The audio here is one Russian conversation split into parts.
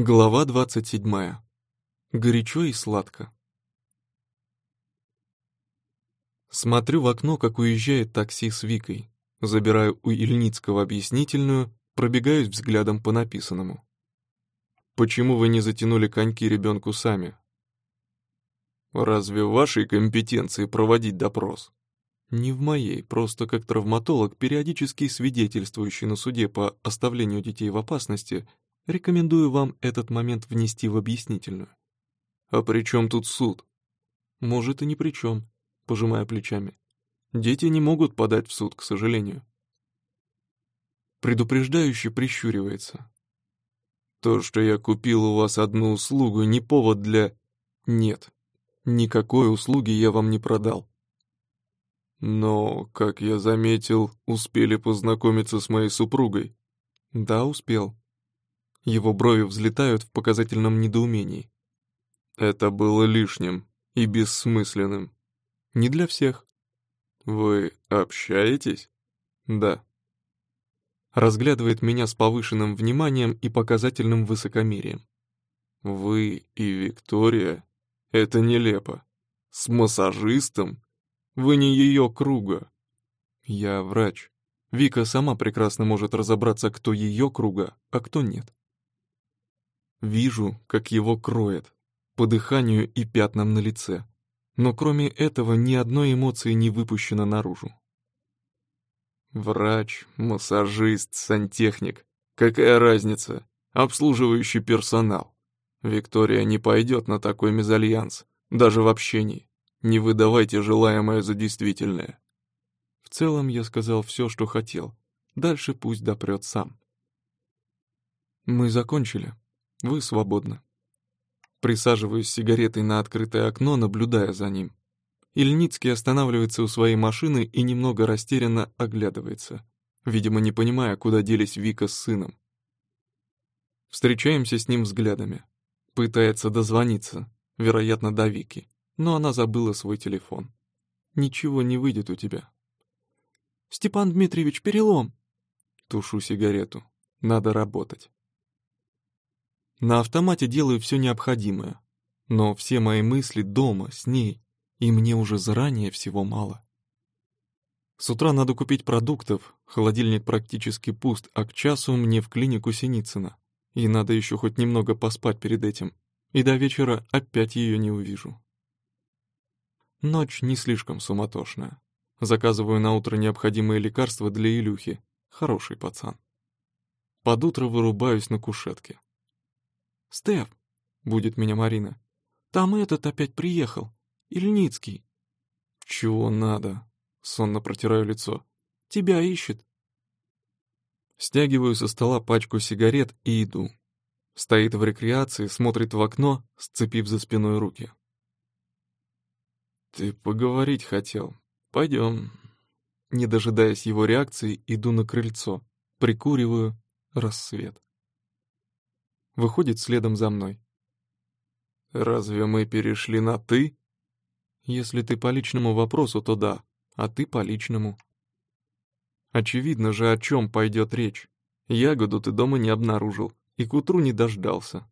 Глава 27. Горячо и сладко. Смотрю в окно, как уезжает такси с Викой. Забираю у Ильницкого объяснительную, пробегаюсь взглядом по написанному. «Почему вы не затянули коньки ребенку сами?» «Разве в вашей компетенции проводить допрос?» «Не в моей, просто как травматолог, периодически свидетельствующий на суде по оставлению детей в опасности, Рекомендую вам этот момент внести в объяснительную. А при чем тут суд? Может и ни при чем, пожимая плечами. Дети не могут подать в суд, к сожалению. Предупреждающий прищуривается. То, что я купил у вас одну услугу, не повод для... Нет, никакой услуги я вам не продал. Но, как я заметил, успели познакомиться с моей супругой. Да, успел. Его брови взлетают в показательном недоумении. Это было лишним и бессмысленным. Не для всех. Вы общаетесь? Да. Разглядывает меня с повышенным вниманием и показательным высокомерием. Вы и Виктория? Это нелепо. С массажистом? Вы не ее круга. Я врач. Вика сама прекрасно может разобраться, кто ее круга, а кто нет. Вижу, как его кроет, по дыханию и пятнам на лице. Но кроме этого ни одной эмоции не выпущено наружу. Врач, массажист, сантехник. Какая разница? Обслуживающий персонал. Виктория не пойдет на такой мезальянс, даже в общении. Не выдавайте желаемое за действительное. В целом я сказал все, что хотел. Дальше пусть допрет сам. Мы закончили. Вы свободны. Присаживаюсь сигаретой на открытое окно, наблюдая за ним. Ильницкий останавливается у своей машины и немного растерянно оглядывается, видимо, не понимая, куда делись Вика с сыном. Встречаемся с ним взглядами. Пытается дозвониться, вероятно, до Вики, но она забыла свой телефон. Ничего не выйдет у тебя. «Степан Дмитриевич, перелом!» Тушу сигарету. Надо работать. На автомате делаю все необходимое. Но все мои мысли дома, с ней, и мне уже заранее всего мало. С утра надо купить продуктов, холодильник практически пуст, а к часу мне в клинику Синицына. И надо еще хоть немного поспать перед этим. И до вечера опять ее не увижу. Ночь не слишком суматошная. Заказываю на утро необходимые лекарства для Илюхи. Хороший пацан. Под утро вырубаюсь на кушетке. «Стеф!» — будет меня Марина. «Там этот опять приехал. Ильницкий». «Чего надо?» — сонно протираю лицо. «Тебя ищет». Стягиваю со стола пачку сигарет и иду. Стоит в рекреации, смотрит в окно, сцепив за спиной руки. «Ты поговорить хотел. Пойдем». Не дожидаясь его реакции, иду на крыльцо, прикуриваю рассвет выходит следом за мной. «Разве мы перешли на «ты»?» «Если ты по личному вопросу, то да, а ты по личному». Очевидно же, о чем пойдет речь. Ягоду ты дома не обнаружил и к утру не дождался.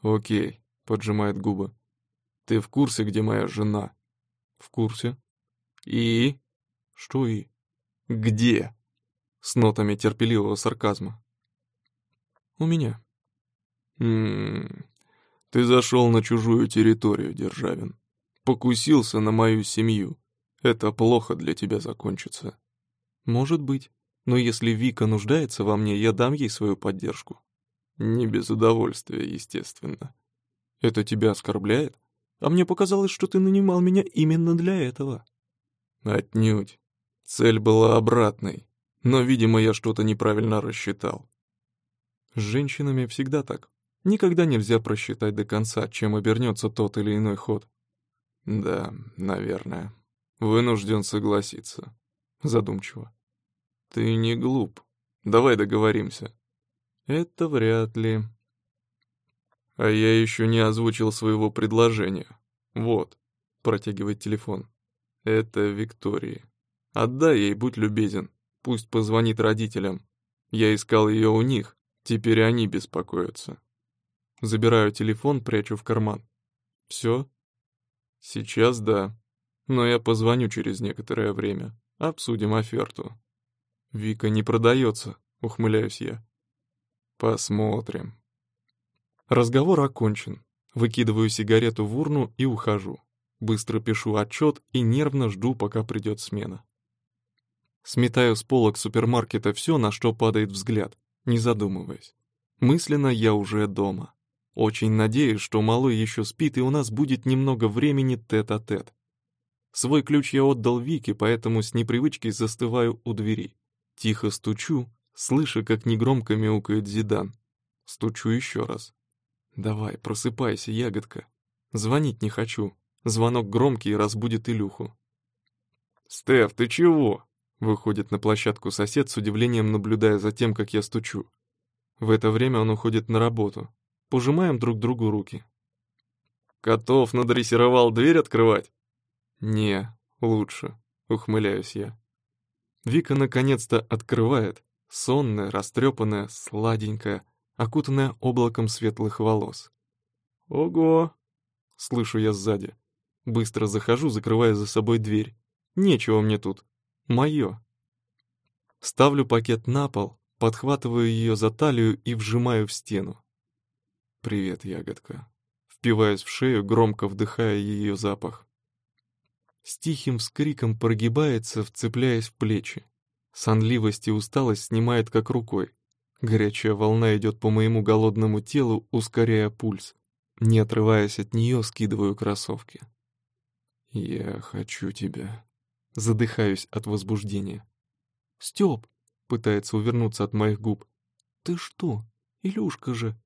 «Окей», — поджимает губы. «Ты в курсе, где моя жена?» «В курсе». «И?» «Что «и»?» «Где?» С нотами терпеливого сарказма. «У меня». «М-м, ты зашел на чужую территорию, Державин. Покусился на мою семью. Это плохо для тебя закончится». «Может быть. Но если Вика нуждается во мне, я дам ей свою поддержку». «Не без удовольствия, естественно». «Это тебя оскорбляет? А мне показалось, что ты нанимал меня именно для этого». «Отнюдь. Цель была обратной. Но, видимо, я что-то неправильно рассчитал». С женщинами всегда так. Никогда нельзя просчитать до конца, чем обернется тот или иной ход. Да, наверное. Вынужден согласиться. Задумчиво. Ты не глуп. Давай договоримся. Это вряд ли. А я еще не озвучил своего предложения. Вот, протягивает телефон. Это Виктории. Отдай ей, будь любезен. Пусть позвонит родителям. Я искал ее у них, теперь они беспокоятся. Забираю телефон, прячу в карман. Все? Сейчас да. Но я позвоню через некоторое время. Обсудим оферту. Вика не продается, ухмыляюсь я. Посмотрим. Разговор окончен. Выкидываю сигарету в урну и ухожу. Быстро пишу отчет и нервно жду, пока придет смена. Сметаю с полок супермаркета все, на что падает взгляд, не задумываясь. Мысленно я уже дома. Очень надеюсь, что малой еще спит, и у нас будет немного времени тет-а-тет. -тет. Свой ключ я отдал Вике, поэтому с непривычки застываю у двери. Тихо стучу, слыша, как негромко мяукает Зидан. Стучу еще раз. «Давай, просыпайся, ягодка. Звонить не хочу. Звонок громкий разбудит Илюху». «Стеф, ты чего?» Выходит на площадку сосед с удивлением, наблюдая за тем, как я стучу. В это время он уходит на работу. Пожимаем друг другу руки. «Котов надрессировал дверь открывать?» «Не, лучше», — ухмыляюсь я. Вика наконец-то открывает, сонная, растрепанная, сладенькая, окутанная облаком светлых волос. «Ого!» — слышу я сзади. Быстро захожу, закрывая за собой дверь. «Нечего мне тут. Мое». Ставлю пакет на пол, подхватываю ее за талию и вжимаю в стену. «Привет, ягодка». Впиваясь в шею, громко вдыхая ее запах. С тихим вскриком прогибается, вцепляясь в плечи. Сонливость и усталость снимает как рукой. Горячая волна идет по моему голодному телу, ускоряя пульс. Не отрываясь от нее, скидываю кроссовки. «Я хочу тебя». Задыхаюсь от возбуждения. «Степ!» — пытается увернуться от моих губ. «Ты что? Илюшка же!»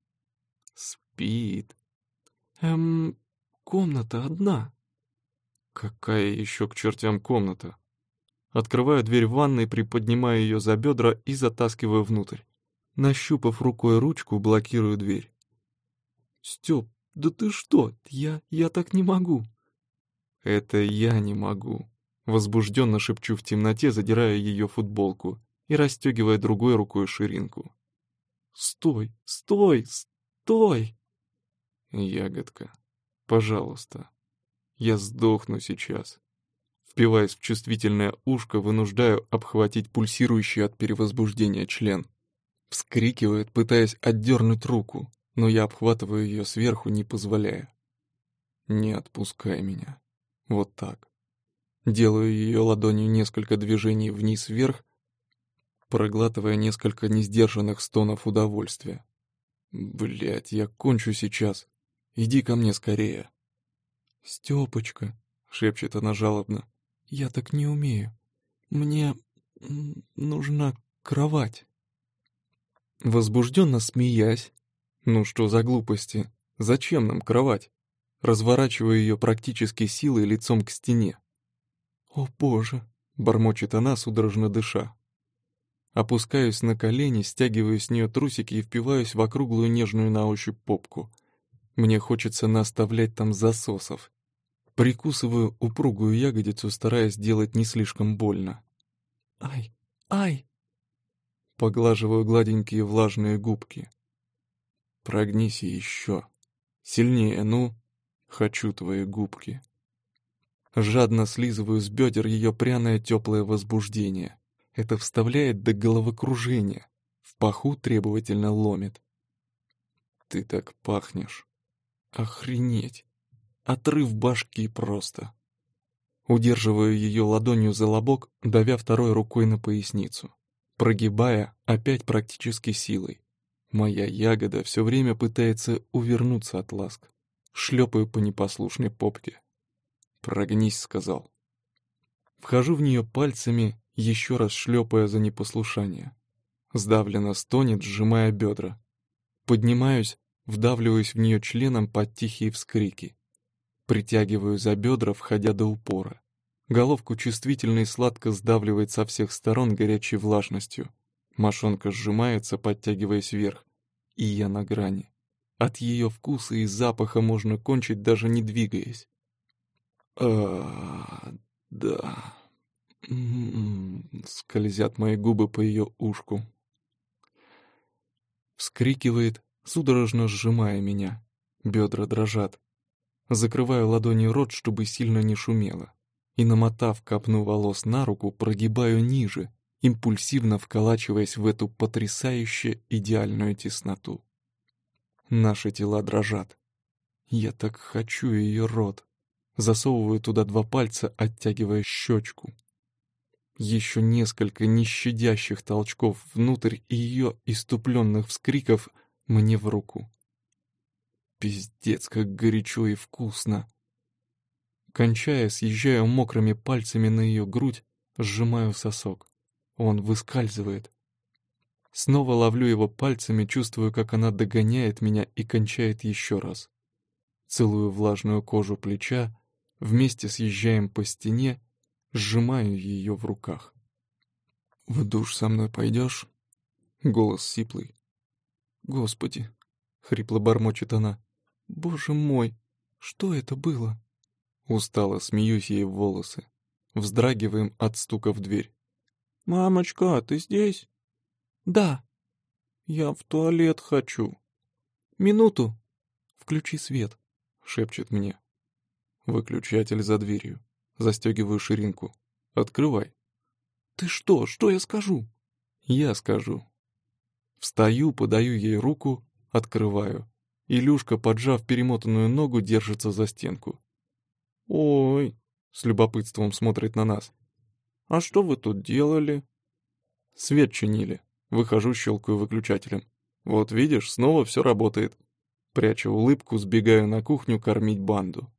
«Спит». «Эм, комната одна». «Какая еще к чертям комната?» Открываю дверь в ванной, приподнимаю ее за бедра и затаскиваю внутрь. Нащупав рукой ручку, блокирую дверь. «Степ, да ты что? Я... я так не могу!» «Это я не могу!» Возбужденно шепчу в темноте, задирая ее футболку и расстегивая другой рукой ширинку. «Стой! Стой! Стой!» «Ягодка, пожалуйста, я сдохну сейчас!» Впиваясь в чувствительное ушко, вынуждаю обхватить пульсирующий от перевозбуждения член. Вскрикивает, пытаясь отдернуть руку, но я обхватываю ее сверху, не позволяя. «Не отпускай меня. Вот так». Делаю ее ладонью несколько движений вниз-вверх, проглатывая несколько несдержанных стонов удовольствия. Блять, я кончу сейчас. Иди ко мне скорее. Степочка, шепчет она жалобно, я так не умею. Мне нужна кровать. Возбужденно смеясь. Ну что за глупости? Зачем нам кровать? Разворачиваю ее практически силой лицом к стене. «О, Боже!» — бормочет она, судорожно дыша. Опускаюсь на колени, стягиваю с нее трусики и впиваюсь в округлую нежную на ощупь попку. Мне хочется наставлять там засосов. Прикусываю упругую ягодицу, стараясь делать не слишком больно. «Ай! Ай!» Поглаживаю гладенькие влажные губки. Прогнись еще. Сильнее, ну. Хочу твои губки. Жадно слизываю с бедер ее пряное теплое возбуждение. Это вставляет до головокружения. В паху требовательно ломит. Ты так пахнешь. Охренеть. Отрыв башки просто. Удерживаю ее ладонью за лобок, давя второй рукой на поясницу прогибая опять практически силой. Моя ягода все время пытается увернуться от ласк. Шлепаю по непослушной попке. «Прогнись», — сказал. Вхожу в нее пальцами, еще раз шлепая за непослушание. Сдавленно стонет, сжимая бедра. Поднимаюсь, вдавливаюсь в нее членом под тихие вскрики. Притягиваю за бедра, входя до упора. Головку чувствительно и сладко сдавливает со всех сторон горячей влажностью. Мошонка сжимается, подтягиваясь вверх. И я на грани. От ее вкуса и запаха можно кончить, даже не двигаясь. а да. М-м-м, скользят мои губы по ее ушку. Вскрикивает, судорожно сжимая меня. Бедра дрожат. Закрываю ладонью рот, чтобы сильно не шумело. И, намотав копну волос на руку, прогибаю ниже, импульсивно вколачиваясь в эту потрясающе идеальную тесноту. Наши тела дрожат. Я так хочу ее рот. Засовываю туда два пальца, оттягивая щечку. Еще несколько нещадящих толчков внутрь и ее иступленных вскриков мне в руку. Пиздец, как горячо и вкусно. Кончая, съезжаю мокрыми пальцами на ее грудь, сжимаю сосок. Он выскальзывает. Снова ловлю его пальцами, чувствую, как она догоняет меня и кончает еще раз. Целую влажную кожу плеча, вместе съезжаем по стене, сжимаю ее в руках. «В душ со мной пойдешь?» Голос сиплый. «Господи!» — хрипло бормочет она. «Боже мой! Что это было?» Устало смеюсь ей в волосы. Вздрагиваем от стука в дверь. «Мамочка, ты здесь?» «Да». «Я в туалет хочу». «Минуту». «Включи свет», — шепчет мне. Выключатель за дверью. Застегиваю ширинку. «Открывай». «Ты что? Что я скажу?» «Я скажу». Встаю, подаю ей руку, открываю. Илюшка, поджав перемотанную ногу, держится за стенку. «Ой!» — с любопытством смотрит на нас. «А что вы тут делали?» «Свет чинили. Выхожу, щелкаю выключателем. Вот видишь, снова все работает». Прячу улыбку, сбегаю на кухню кормить банду.